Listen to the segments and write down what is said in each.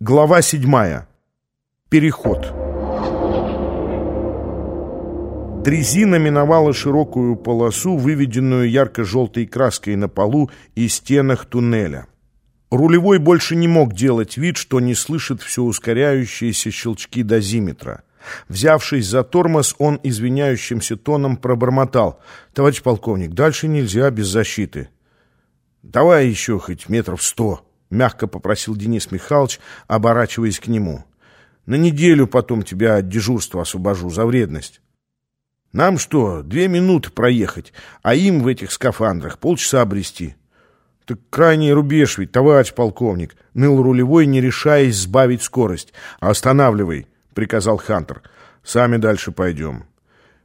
Глава седьмая. Переход. Дрезина миновала широкую полосу, выведенную ярко-желтой краской на полу и стенах туннеля. Рулевой больше не мог делать вид, что не слышит все ускоряющиеся щелчки дозиметра. Взявшись за тормоз, он извиняющимся тоном пробормотал. «Товарищ полковник, дальше нельзя без защиты». «Давай еще хоть метров сто», — мягко попросил Денис Михайлович, оборачиваясь к нему. «На неделю потом тебя от дежурства освобожу за вредность». «Нам что, две минуты проехать, а им в этих скафандрах полчаса обрести». «Так крайний рубеж ведь, товарищ полковник!» — ныл рулевой, не решаясь сбавить скорость. «Останавливай!» — приказал Хантер. «Сами дальше пойдем».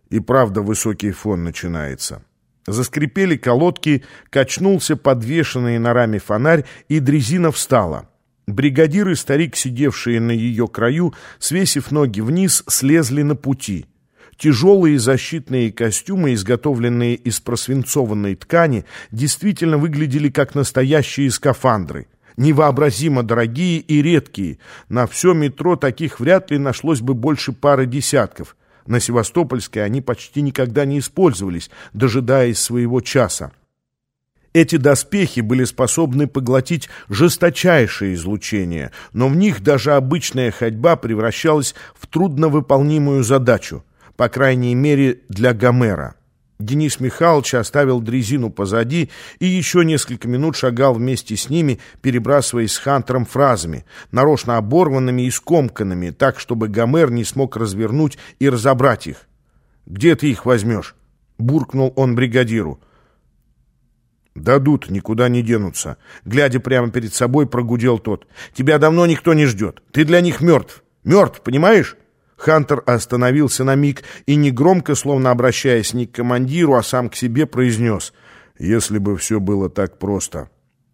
И правда высокий фон начинается. Заскрипели колодки, качнулся подвешенный на раме фонарь, и дрезина встала. Бригадир и старик, сидевшие на ее краю, свесив ноги вниз, слезли на пути. Тяжелые защитные костюмы, изготовленные из просвинцованной ткани, действительно выглядели как настоящие скафандры. Невообразимо дорогие и редкие. На все метро таких вряд ли нашлось бы больше пары десятков. На Севастопольской они почти никогда не использовались, дожидаясь своего часа. Эти доспехи были способны поглотить жесточайшее излучение, но в них даже обычная ходьба превращалась в трудновыполнимую задачу, по крайней мере для Гомера. Денис Михайлович оставил дрезину позади и еще несколько минут шагал вместе с ними, перебрасываясь с Хантером фразами, нарочно оборванными и скомканными, так, чтобы Гомер не смог развернуть и разобрать их. «Где ты их возьмешь?» — буркнул он бригадиру. «Дадут, никуда не денутся». Глядя прямо перед собой, прогудел тот. «Тебя давно никто не ждет. Ты для них мертв. Мертв, понимаешь?» Хантер остановился на миг и негромко, словно обращаясь не к командиру, а сам к себе, произнес «Если бы все было так просто».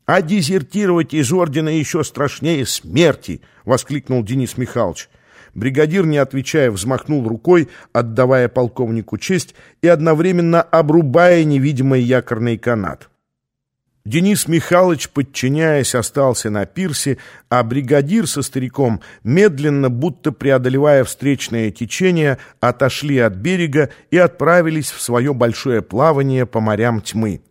«А дезертировать из ордена еще страшнее смерти!» — воскликнул Денис Михайлович. Бригадир, не отвечая, взмахнул рукой, отдавая полковнику честь и одновременно обрубая невидимый якорный канат. Денис Михайлович, подчиняясь, остался на пирсе, а бригадир со стариком, медленно, будто преодолевая встречное течение, отошли от берега и отправились в свое большое плавание по морям тьмы.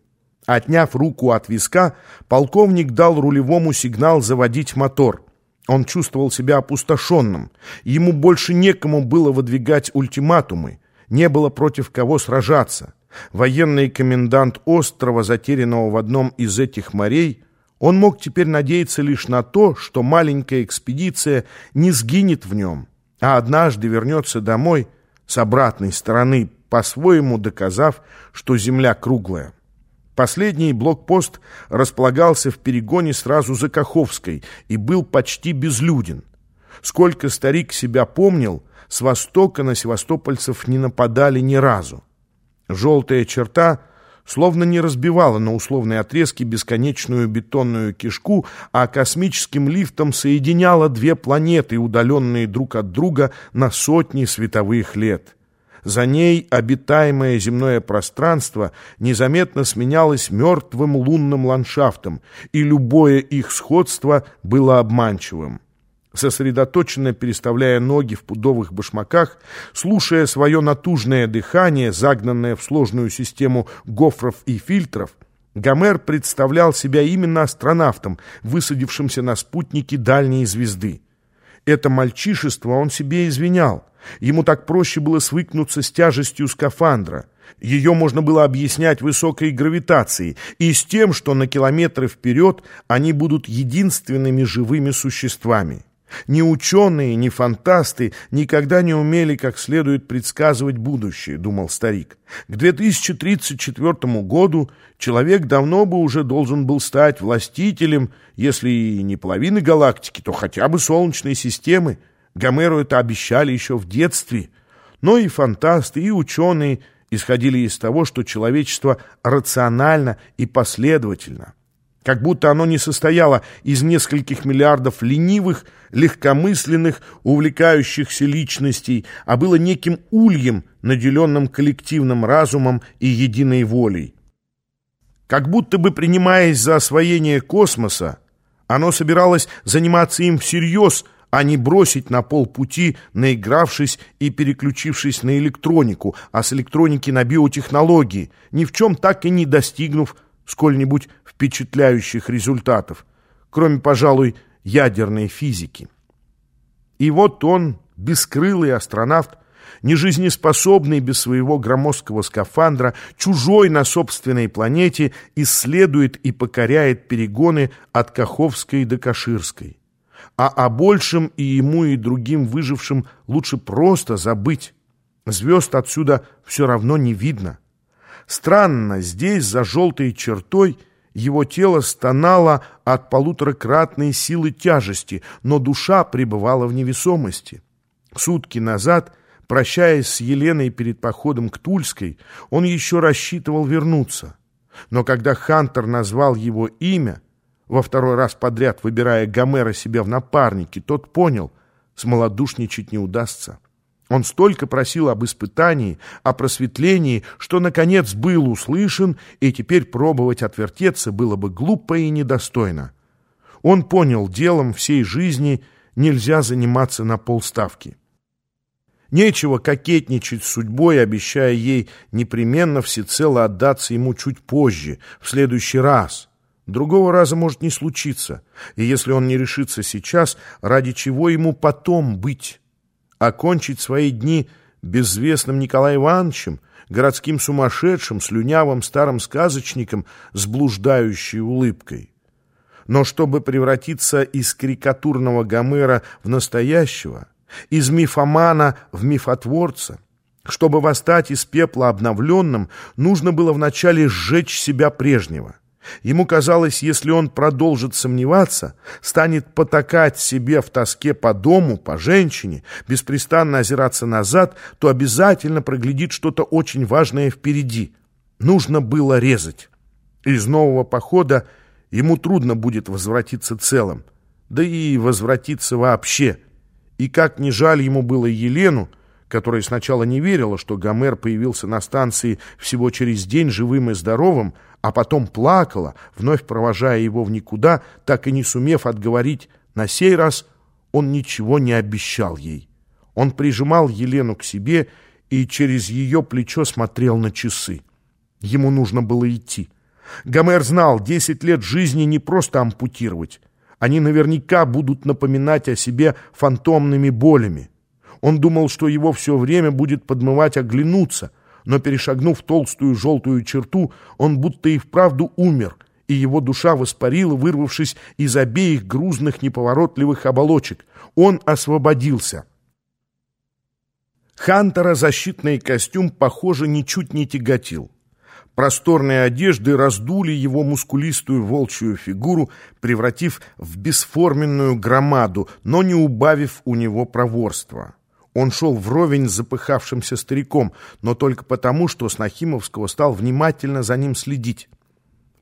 Отняв руку от виска, полковник дал рулевому сигнал заводить мотор. Он чувствовал себя опустошенным. Ему больше некому было выдвигать ультиматумы. Не было против кого сражаться. Военный комендант острова, затерянного в одном из этих морей, он мог теперь надеяться лишь на то, что маленькая экспедиция не сгинет в нем, а однажды вернется домой с обратной стороны, по-своему доказав, что земля круглая. Последний блокпост располагался в перегоне сразу за Каховской и был почти безлюден. Сколько старик себя помнил, с востока на севастопольцев не нападали ни разу. Желтая черта словно не разбивала на условной отрезке бесконечную бетонную кишку, а космическим лифтом соединяла две планеты, удаленные друг от друга на сотни световых лет. За ней обитаемое земное пространство незаметно сменялось мертвым лунным ландшафтом, и любое их сходство было обманчивым сосредоточенно переставляя ноги в пудовых башмаках, слушая свое натужное дыхание, загнанное в сложную систему гофров и фильтров, Гомер представлял себя именно астронавтом, высадившимся на спутнике дальней звезды. Это мальчишество он себе извинял. Ему так проще было свыкнуться с тяжестью скафандра. Ее можно было объяснять высокой гравитацией и с тем, что на километры вперед они будут единственными живыми существами. Ни ученые, ни фантасты никогда не умели как следует предсказывать будущее, думал старик. К 2034 году человек давно бы уже должен был стать властителем, если и не половины галактики, то хотя бы Солнечной системы. Гомеру это обещали еще в детстве. Но и фантасты, и ученые исходили из того, что человечество рационально и последовательно как будто оно не состояло из нескольких миллиардов ленивых, легкомысленных, увлекающихся личностей, а было неким ульем, наделенным коллективным разумом и единой волей. Как будто бы принимаясь за освоение космоса, Оно собиралось заниматься им всерьез, а не бросить на полпути, наигравшись и переключившись на электронику, а с электроники на биотехнологии, ни в чем так и не достигнув сколь-нибудь впечатляющих результатов, кроме, пожалуй, ядерной физики. И вот он, бескрылый астронавт, нежизнеспособный без своего громоздкого скафандра, чужой на собственной планете, исследует и покоряет перегоны от Каховской до Каширской. А о большем и ему, и другим выжившим лучше просто забыть. Звезд отсюда все равно не видно. Странно, здесь, за желтой чертой, его тело стонало от полуторакратной силы тяжести, но душа пребывала в невесомости. Сутки назад, прощаясь с Еленой перед походом к Тульской, он еще рассчитывал вернуться. Но когда Хантер назвал его имя, во второй раз подряд выбирая Гомера себе в напарники, тот понял, смолодушничать не удастся. Он столько просил об испытании, о просветлении, что, наконец, был услышан, и теперь пробовать отвертеться было бы глупо и недостойно. Он понял, делом всей жизни нельзя заниматься на полставки. Нечего кокетничать с судьбой, обещая ей непременно всецело отдаться ему чуть позже, в следующий раз. Другого раза может не случиться, и если он не решится сейчас, ради чего ему потом быть? Окончить свои дни безвестным Николаем Ивановичем, городским сумасшедшим, слюнявым старым сказочником с блуждающей улыбкой. Но чтобы превратиться из карикатурного Гомера в настоящего, из мифомана в мифотворца, чтобы восстать из пепла обновленным, нужно было вначале сжечь себя прежнего – Ему казалось, если он продолжит сомневаться, станет потакать себе в тоске по дому, по женщине, беспрестанно озираться назад, то обязательно проглядит что-то очень важное впереди. Нужно было резать. Из нового похода ему трудно будет возвратиться целым, да и возвратиться вообще. И как ни жаль ему было Елену, которая сначала не верила, что Гомер появился на станции всего через день живым и здоровым, а потом плакала, вновь провожая его в никуда, так и не сумев отговорить на сей раз, он ничего не обещал ей. Он прижимал Елену к себе и через ее плечо смотрел на часы. Ему нужно было идти. Гомер знал, десять лет жизни не просто ампутировать. Они наверняка будут напоминать о себе фантомными болями. Он думал, что его все время будет подмывать оглянуться, но, перешагнув толстую желтую черту, он будто и вправду умер, и его душа воспарила, вырвавшись из обеих грузных неповоротливых оболочек. Он освободился. Хантера защитный костюм, похоже, ничуть не тяготил. Просторные одежды раздули его мускулистую волчью фигуру, превратив в бесформенную громаду, но не убавив у него проворства. Он шел вровень с запыхавшимся стариком, но только потому, что с Нахимовского стал внимательно за ним следить.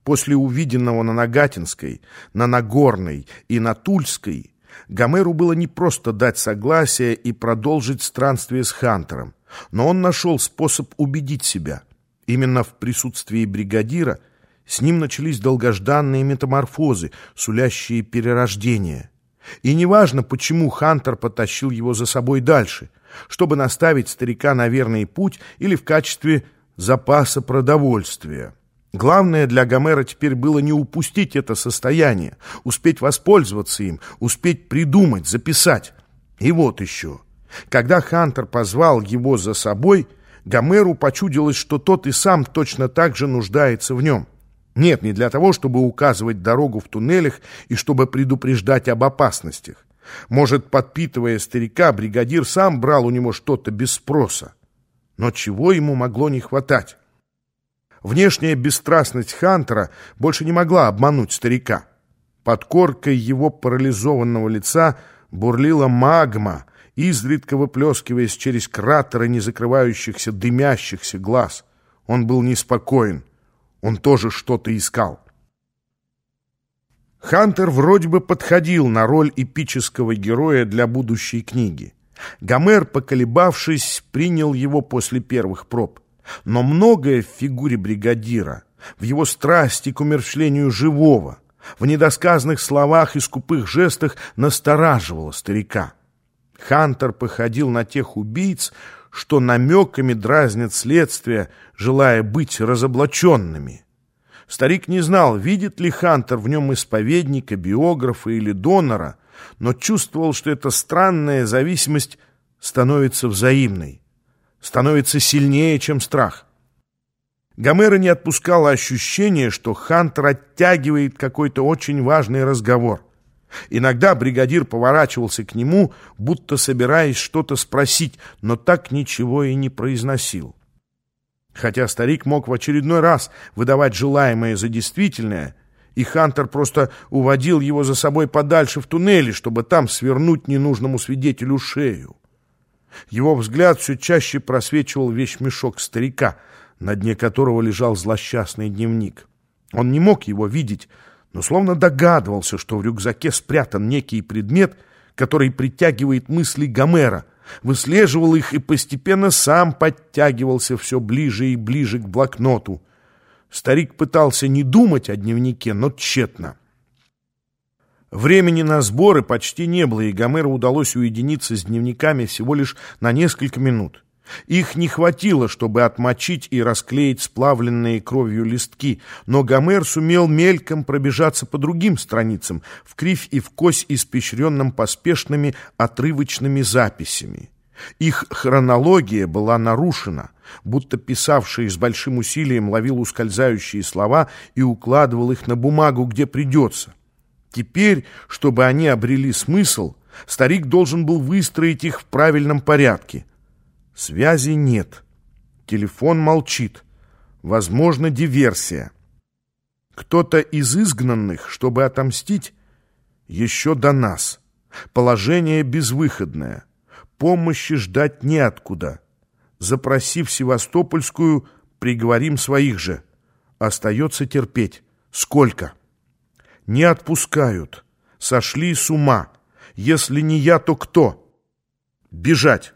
После увиденного на Нагатинской, на Нагорной и на Тульской Гомеру было не просто дать согласие и продолжить странствие с Хантером, но он нашел способ убедить себя. Именно в присутствии бригадира с ним начались долгожданные метаморфозы, сулящие перерождение – и неважно, почему Хантер потащил его за собой дальше, чтобы наставить старика на верный путь или в качестве запаса продовольствия. Главное для Гомера теперь было не упустить это состояние, успеть воспользоваться им, успеть придумать, записать. И вот еще. Когда Хантер позвал его за собой, Гомеру почудилось, что тот и сам точно так же нуждается в нем. Нет, не для того, чтобы указывать дорогу в туннелях и чтобы предупреждать об опасностях. Может, подпитывая старика, бригадир сам брал у него что-то без спроса. Но чего ему могло не хватать? Внешняя бесстрастность Хантера больше не могла обмануть старика. Под коркой его парализованного лица бурлила магма, изредка выплескиваясь через кратеры незакрывающихся дымящихся глаз. Он был неспокоен. Он тоже что-то искал. Хантер вроде бы подходил на роль эпического героя для будущей книги. Гомер, поколебавшись, принял его после первых проб. Но многое в фигуре бригадира, в его страсти к умерщвлению живого, в недосказанных словах и скупых жестах настораживало старика. Хантер походил на тех убийц, что намеками дразнят следствие, желая быть разоблаченными. Старик не знал, видит ли Хантер в нем исповедника, биографа или донора, но чувствовал, что эта странная зависимость становится взаимной, становится сильнее, чем страх. Гомера не отпускало ощущение, что Хантер оттягивает какой-то очень важный разговор. Иногда бригадир поворачивался к нему, будто собираясь что-то спросить, но так ничего и не произносил. Хотя старик мог в очередной раз выдавать желаемое за действительное, и Хантер просто уводил его за собой подальше в туннеле, чтобы там свернуть ненужному свидетелю шею. Его взгляд все чаще просвечивал вещмешок старика, на дне которого лежал злосчастный дневник. Он не мог его видеть, но словно догадывался, что в рюкзаке спрятан некий предмет, который притягивает мысли Гомера, выслеживал их и постепенно сам подтягивался все ближе и ближе к блокноту. Старик пытался не думать о дневнике, но тщетно. Времени на сборы почти не было, и Гомеру удалось уединиться с дневниками всего лишь на несколько минут. Их не хватило, чтобы отмочить и расклеить сплавленные кровью листки, но Гомер сумел мельком пробежаться по другим страницам, в кривь и в кось испещренным поспешными отрывочными записями. Их хронология была нарушена, будто писавший с большим усилием ловил ускользающие слова и укладывал их на бумагу, где придется. Теперь, чтобы они обрели смысл, старик должен был выстроить их в правильном порядке – Связи нет. Телефон молчит. Возможно, диверсия. Кто-то из изгнанных, чтобы отомстить, еще до нас. Положение безвыходное. Помощи ждать неоткуда. Запросив Севастопольскую, приговорим своих же. Остается терпеть. Сколько? Не отпускают. Сошли с ума. Если не я, то кто? Бежать.